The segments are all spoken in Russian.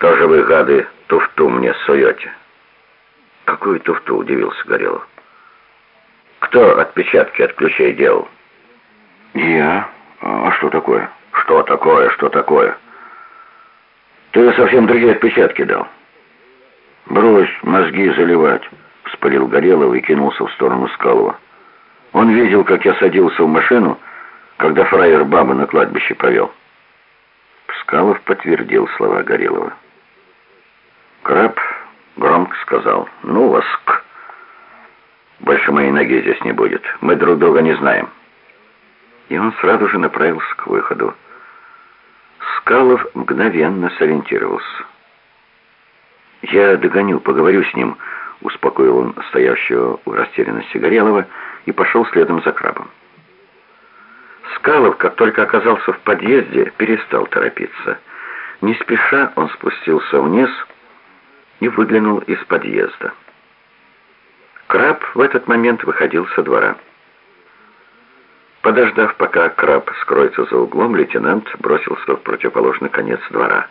«Что же вы, гады, туфту мне суете?» «Какую туфту?» — удивился Горелов. «Кто отпечатки от ключей делал?» «Я? А что такое?» «Что такое, что такое?» «Ты совсем другие отпечатки дал». «Брось мозги заливать», — вспылил Горелов и кинулся в сторону Скалова. Он видел, как я садился в машину, когда фраер бабы на кладбище провел. Скалов подтвердил слова Горелова. Сказал, «Ну вас. Больше моей ноги здесь не будет. Мы друг друга не знаем». И он сразу же направился к выходу. Скалов мгновенно сориентировался. «Я догоню, поговорю с ним», — успокоил он стоящего у растерянности Горелого и пошел следом за крабом. Скалов, как только оказался в подъезде, перестал торопиться. Не спеша он спустился вниз и выглянул из подъезда. Краб в этот момент выходил со двора. Подождав, пока краб скроется за углом, лейтенант бросился в противоположный конец двора.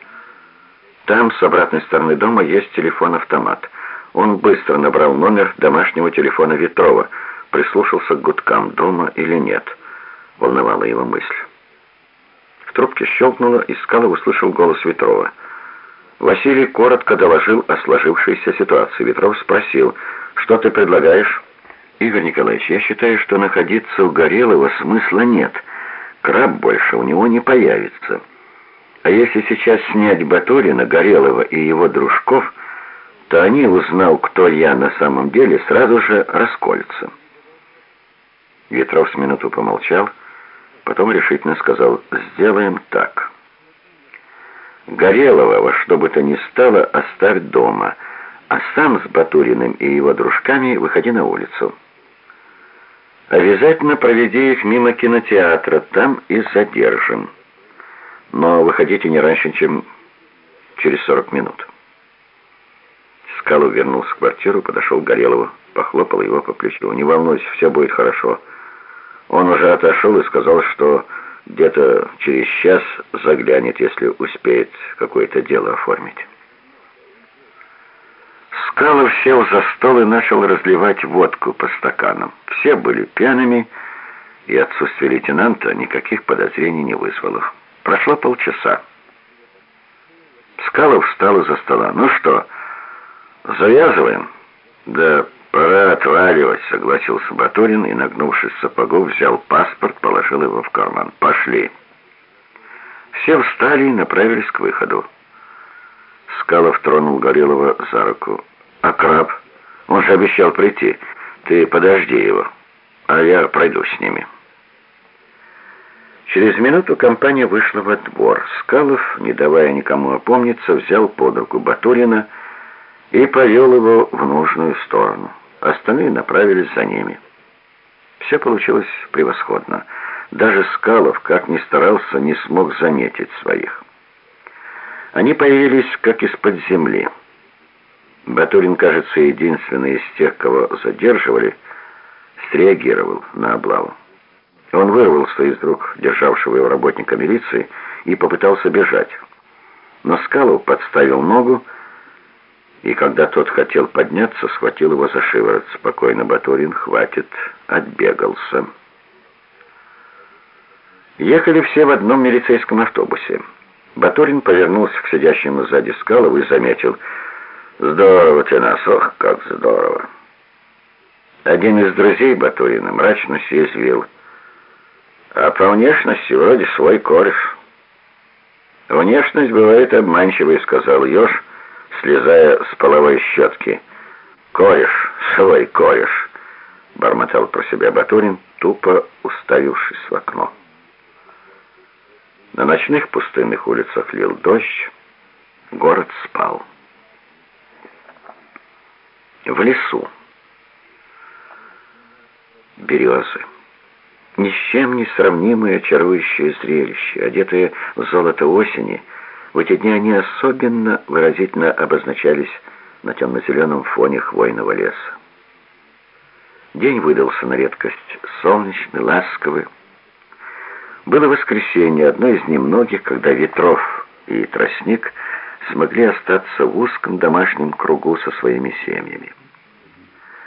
Там, с обратной стороны дома, есть телефон-автомат. Он быстро набрал номер домашнего телефона Ветрова, прислушался к гудкам, дома или нет. Волновала его мысль. В трубке щелкнуло, и Скалов услышал голос Ветрова. Василий коротко доложил о сложившейся ситуации. Ветров спросил, что ты предлагаешь? Игорь Николаевич, я считаю, что находиться у Горелого смысла нет. Краб больше у него не появится. А если сейчас снять Батурина, Горелого и его дружков, то они, узнав, кто я на самом деле, сразу же расколются. Ветров с минуту помолчал, потом решительно сказал «Сделаем так». Горелого во что бы то ни стало оставь дома, а сам с Батуриным и его дружками выходи на улицу. Обязательно проведи их мимо кинотеатра, там и задержим. Но выходите не раньше, чем через 40 минут. Скалу вернулся в квартиру, подошел к Горелову, похлопал его по плечу. «Не волнуйся, все будет хорошо». Он уже отошел и сказал, что где-то через час заглянет, если успеет какое-то дело оформить. Скалов сел за стол и начал разливать водку по стаканам. Все были пьяными, и отсутствие лейтенанта никаких подозрений не вызвало. Прошло полчаса. Скалов встал из-за стола. «Ну что, завязываем?» «Да пора отваливать», — согласился Батурин и, нагнувшись сапогов, взял паспорт, положил его в карман. «Пошли». Все встали и направились к выходу. Скалов тронул Горелого за руку. «А краб? Он же обещал прийти. Ты подожди его, а я пройду с ними». Через минуту компания вышла во двор. Скалов, не давая никому опомниться, взял под руку Батурина и повел его в нужную сторону. Остальные направились за ними. Все получилось превосходно. Даже Скалов, как ни старался, не смог заметить своих. Они появились как из-под земли. Батурин, кажется, единственный из тех, кого задерживали, среагировал на облаву. Он вырвался из рук державшего его работника милиции и попытался бежать. Но Скалов подставил ногу, и когда тот хотел подняться, схватил его за шиворот. «Спокойно, Батурин, хватит, отбегался». Ехали все в одном милицейском автобусе. Батурин повернулся к сидящему сзади Скалову и заметил – «Здорово ты нас, ох, как здорово!» Один из друзей Батурина мрачно съязвил. «А по внешности вроде свой кореш». «Внешность бывает обманчивой», — сказал Ёж, слезая с половой щетки. «Кореш, свой кореш», — бормотал про себя Батурин, тупо уставившись в окно. На ночных пустынных улицах лил дождь, город спал в лесу. Березы. Ни с чем не сравнимое очарующее зрелище, одетые в золото осени, в эти дни они особенно выразительно обозначались на темно-зеленом фоне хвойного леса. День выдался на редкость солнечный, ласковый. Было воскресенье, одно из немногих, когда Ветров и Тростник смогли остаться в узком домашнем кругу со своими семьями.